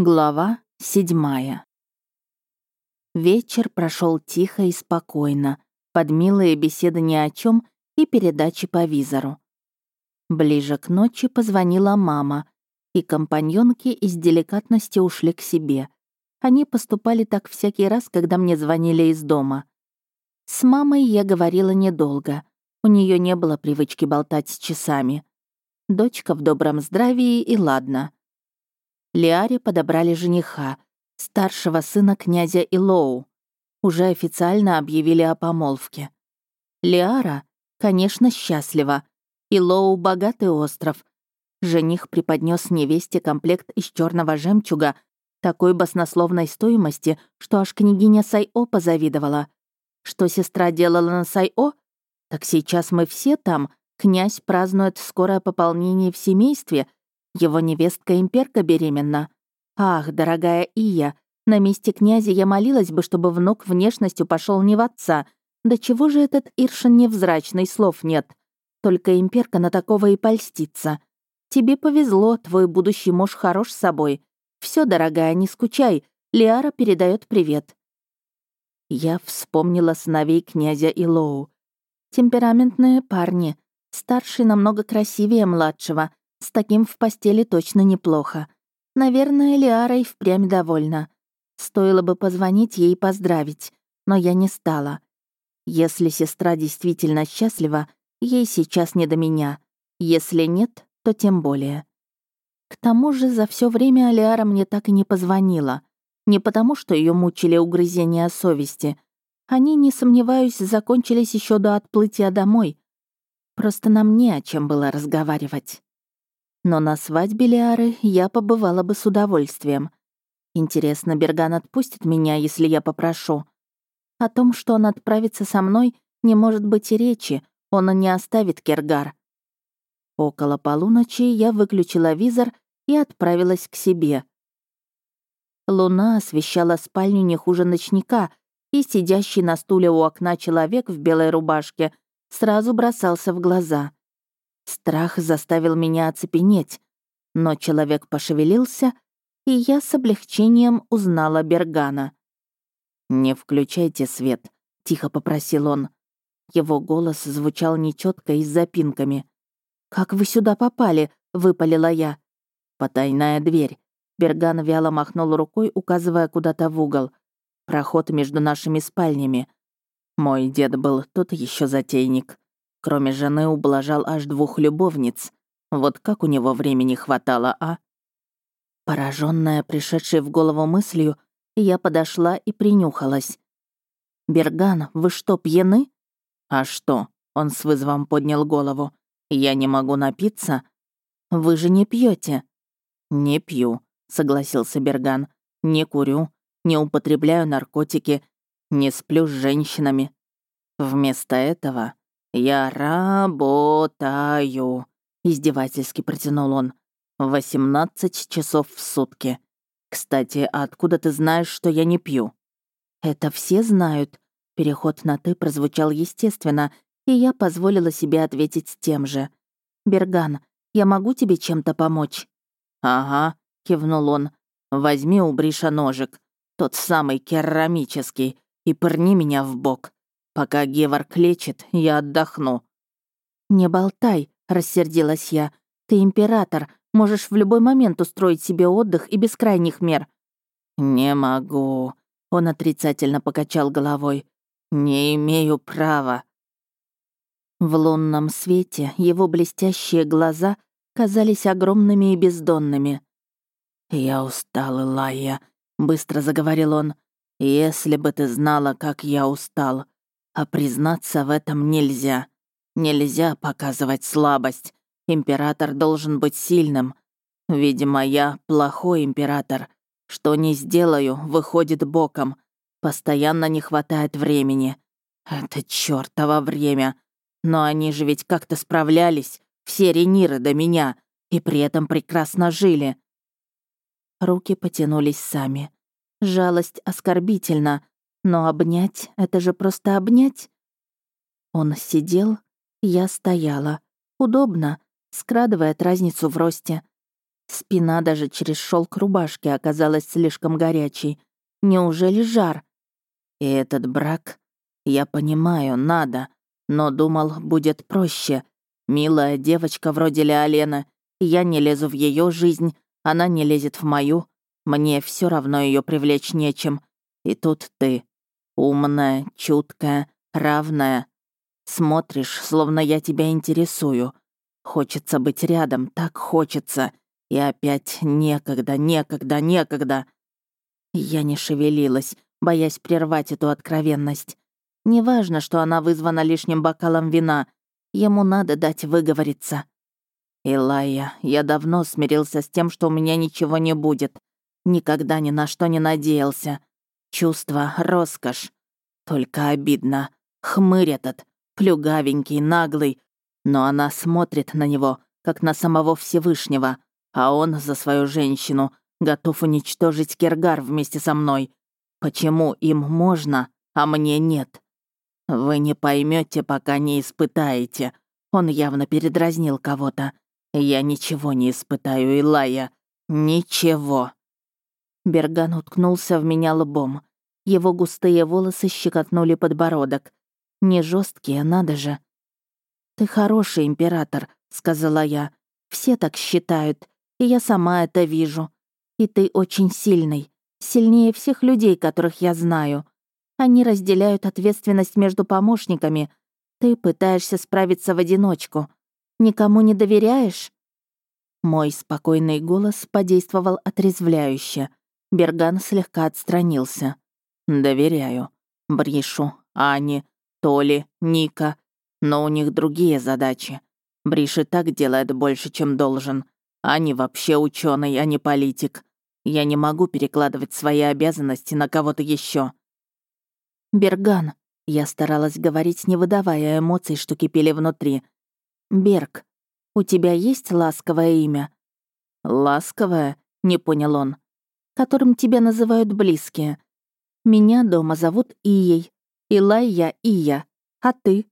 Глава седьмая. Вечер прошел тихо и спокойно, под милые беседы ни о чем и передачи по визору. Ближе к ночи позвонила мама, и компаньонки из деликатности ушли к себе. Они поступали так всякий раз, когда мне звонили из дома. С мамой я говорила недолго. У нее не было привычки болтать с часами. Дочка в добром здравии и ладно — Лиаре подобрали жениха, старшего сына князя Илоу. Уже официально объявили о помолвке. Лиара, конечно, счастлива. Илоу — богатый остров. Жених преподнес невесте комплект из черного жемчуга такой баснословной стоимости, что аж княгиня Сайо позавидовала. Что сестра делала на Сайо? Так сейчас мы все там. Князь празднует скорое пополнение в семействе — его невестка-имперка беременна. Ах, дорогая Ия, на месте князя я молилась бы, чтобы внук внешностью пошел не в отца. Да чего же этот Иршин невзрачный, слов нет. Только имперка на такого и польстится. Тебе повезло, твой будущий муж хорош с собой. Все, дорогая, не скучай. Лиара передает привет. Я вспомнила сыновей князя Илоу. Темпераментные парни. Старший намного красивее младшего, с таким в постели точно неплохо. Наверное, Лиара и впрямь довольна. Стоило бы позвонить ей поздравить, но я не стала. Если сестра действительно счастлива, ей сейчас не до меня. Если нет, то тем более. К тому же за все время Алиара мне так и не позвонила. Не потому, что ее мучили угрызения совести. Они, не сомневаюсь, закончились еще до отплытия домой. Просто нам не о чем было разговаривать. Но на свадьбе Лиары я побывала бы с удовольствием. Интересно, Берган отпустит меня, если я попрошу? О том, что он отправится со мной, не может быть и речи, он не оставит Кергар. Около полуночи я выключила визор и отправилась к себе. Луна освещала спальню не хуже ночника, и сидящий на стуле у окна человек в белой рубашке сразу бросался в глаза. Страх заставил меня оцепенеть, но человек пошевелился, и я с облегчением узнала Бергана. «Не включайте свет», — тихо попросил он. Его голос звучал нечетко и с запинками. «Как вы сюда попали?» — выпалила я. «Потайная дверь». Берган вяло махнул рукой, указывая куда-то в угол. «Проход между нашими спальнями. Мой дед был тот еще затейник. Кроме жены ублажал аж двух любовниц. Вот как у него времени хватало, а? Пораженная, пришедшей в голову мыслью, я подошла и принюхалась. «Берган, вы что, пьяны?» «А что?» — он с вызовом поднял голову. «Я не могу напиться?» «Вы же не пьете. «Не пью», — согласился Берган. «Не курю, не употребляю наркотики, не сплю с женщинами. Вместо этого «Я работаю», — издевательски протянул он. «Восемнадцать часов в сутки. Кстати, а откуда ты знаешь, что я не пью?» «Это все знают». Переход на «ты» прозвучал естественно, и я позволила себе ответить тем же. «Берган, я могу тебе чем-то помочь?» «Ага», — кивнул он. «Возьми у Бриша ножик, тот самый керамический, и пырни меня в бок. Пока Гевард лечит, я отдохну». «Не болтай», — рассердилась я. «Ты император, можешь в любой момент устроить себе отдых и без крайних мер». «Не могу», — он отрицательно покачал головой. «Не имею права». В лунном свете его блестящие глаза казались огромными и бездонными. «Я устал, Илайя», — быстро заговорил он. «Если бы ты знала, как я устал. А признаться в этом нельзя. Нельзя показывать слабость. Император должен быть сильным. Видимо, я плохой император. Что не сделаю, выходит боком. Постоянно не хватает времени. Это чёртово время. Но они же ведь как-то справлялись, все рениры до меня, и при этом прекрасно жили. Руки потянулись сами. Жалость оскорбительна, но обнять — это же просто обнять. Он сидел, я стояла. Удобно, скрадывает разницу в росте. Спина даже через шелк рубашки оказалась слишком горячей. Неужели жар? И этот брак, я понимаю, надо, но думал, будет проще. Милая девочка вроде Леолена, я не лезу в ее жизнь, она не лезет в мою. Мне все равно ее привлечь нечем. И тут ты. Умная, чуткая, равная. Смотришь, словно я тебя интересую. Хочется быть рядом, так хочется. И опять некогда, некогда, некогда. Я не шевелилась, боясь прервать эту откровенность. Неважно, что она вызвана лишним бокалом вина. Ему надо дать выговориться. «Илая, я давно смирился с тем, что у меня ничего не будет. Никогда ни на что не надеялся. Чувство — роскошь. Только обидно. Хмырь этот, плюгавенький, наглый. Но она смотрит на него, как на самого Всевышнего, а он за свою женщину готов уничтожить Кергар вместе со мной. Почему им можно, а мне нет? Вы не поймете, пока не испытаете. Он явно передразнил кого-то. Я ничего не испытаю, Илая. Ничего. Берган уткнулся в меня лбом. Его густые волосы щекотнули подбородок. Не жесткие, надо же. «Ты хороший император», — сказала я. «Все так считают, и я сама это вижу. И ты очень сильный, сильнее всех людей, которых я знаю. Они разделяют ответственность между помощниками. Ты пытаешься справиться в одиночку. Никому не доверяешь?» Мой спокойный голос подействовал отрезвляюще. Берган слегка отстранился. «Доверяю. Бришу, Ане, Толи, Ника. Но у них другие задачи. Бриш так делает больше, чем должен. Ани вообще ученый, а не политик. Я не могу перекладывать свои обязанности на кого-то еще. «Берган», — я старалась говорить, не выдавая эмоций, что кипели внутри. «Берг, у тебя есть ласковое имя?» «Ласковое?» — не понял он которым тебя называют близкие. Меня дома зовут Ией. Илай я Ия. А ты?»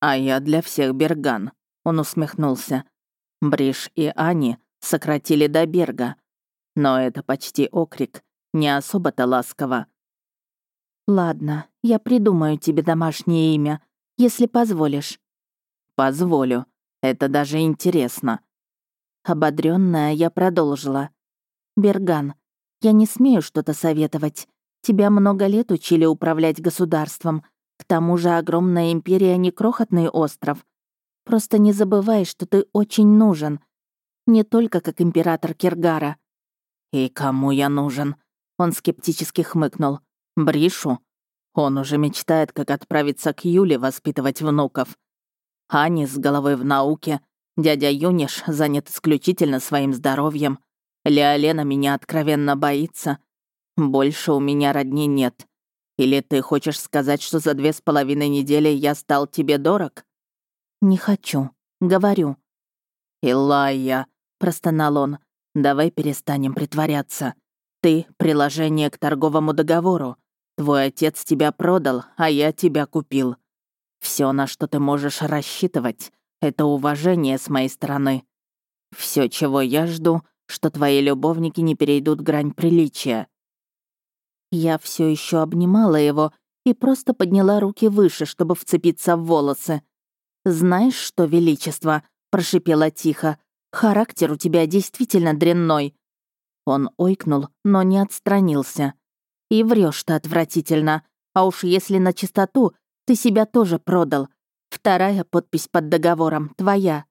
«А я для всех Берган», — он усмехнулся. Бриш и Ани сократили до Берга. Но это почти окрик, не особо-то ласково. «Ладно, я придумаю тебе домашнее имя, если позволишь». «Позволю. Это даже интересно». Ободрённая, я продолжила. «Берган, я не смею что-то советовать. Тебя много лет учили управлять государством. К тому же огромная империя не крохотный остров. Просто не забывай, что ты очень нужен. Не только как император Киргара. «И кому я нужен?» Он скептически хмыкнул. «Бришу? Он уже мечтает, как отправиться к Юле воспитывать внуков. Ани с головой в науке. Дядя Юниш занят исключительно своим здоровьем. Леолена меня откровенно боится. Больше у меня родни нет. Или ты хочешь сказать, что за две с половиной недели я стал тебе дорог?» «Не хочу. Говорю». «Илайя», — простонал он, — «давай перестанем притворяться. Ты — приложение к торговому договору. Твой отец тебя продал, а я тебя купил. Все, на что ты можешь рассчитывать, — это уважение с моей стороны. Все, чего я жду — что твои любовники не перейдут грань приличия. Я все еще обнимала его и просто подняла руки выше, чтобы вцепиться в волосы. «Знаешь что, Величество?» — прошипела тихо. «Характер у тебя действительно дрянной». Он ойкнул, но не отстранился. «И врешь ты отвратительно. А уж если на чистоту, ты себя тоже продал. Вторая подпись под договором твоя».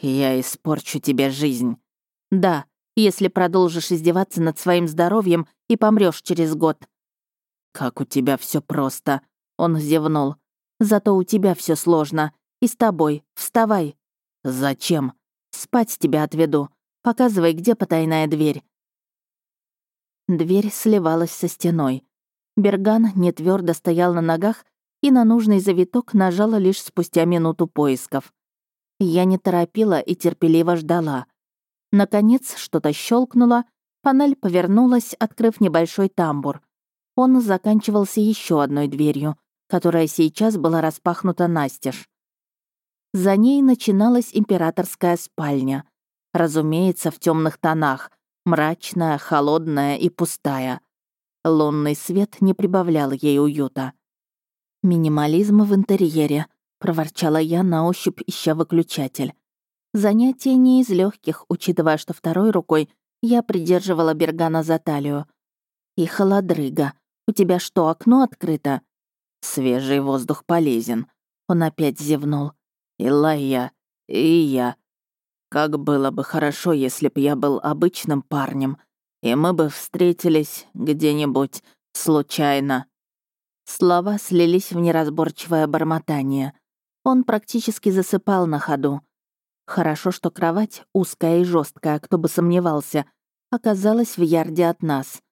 «Я испорчу тебе жизнь», да, если продолжишь издеваться над своим здоровьем и помрешь через год. Как у тебя все просто, он зевнул. Зато у тебя все сложно. И с тобой. Вставай. Зачем? Спать тебя отведу. Показывай, где потайная дверь. Дверь сливалась со стеной. Берган не твердо стоял на ногах и на нужный завиток нажала лишь спустя минуту поисков. Я не торопила и терпеливо ждала. Наконец что-то щелкнуло, панель повернулась, открыв небольшой тамбур. Он заканчивался еще одной дверью, которая сейчас была распахнута настежь. За ней начиналась императорская спальня. Разумеется, в темных тонах, мрачная, холодная и пустая. Лунный свет не прибавлял ей уюта. «Минимализм в интерьере», — проворчала я на ощупь, ища выключатель. Занятие не из легких, учитывая, что второй рукой я придерживала Бергана за талию. «И холодрыга. У тебя что, окно открыто?» «Свежий воздух полезен», — он опять зевнул. «И Лая, и я. Как было бы хорошо, если б я был обычным парнем, и мы бы встретились где-нибудь случайно». Слова слились в неразборчивое бормотание. Он практически засыпал на ходу. Хорошо, что кровать, узкая и жесткая, кто бы сомневался, оказалась в ярде от нас.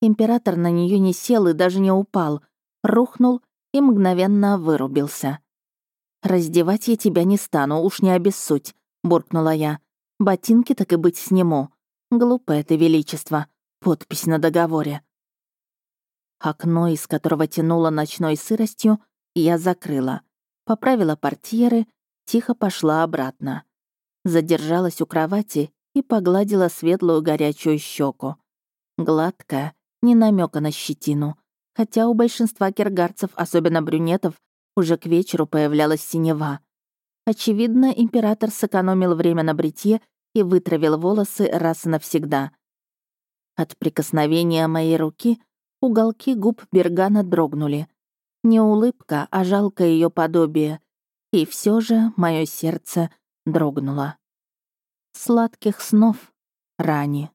Император на нее не сел и даже не упал, рухнул и мгновенно вырубился. «Раздевать я тебя не стану, уж не обессудь», — буркнула я. «Ботинки так и быть сниму. Глупое ты величество. Подпись на договоре». Окно, из которого тянуло ночной сыростью, я закрыла. Поправила портьеры, тихо пошла обратно. Задержалась у кровати и погладила светлую горячую щеку. Гладкая, не намека на щетину. Хотя у большинства киргарцев, особенно брюнетов, уже к вечеру появлялась синева. Очевидно, император сэкономил время на бритье и вытравил волосы раз и навсегда. От прикосновения моей руки Уголки губ Бергана дрогнули. Не улыбка, а жалкое ее подобие. И все же мое сердце дрогнуло. Сладких снов, Рани.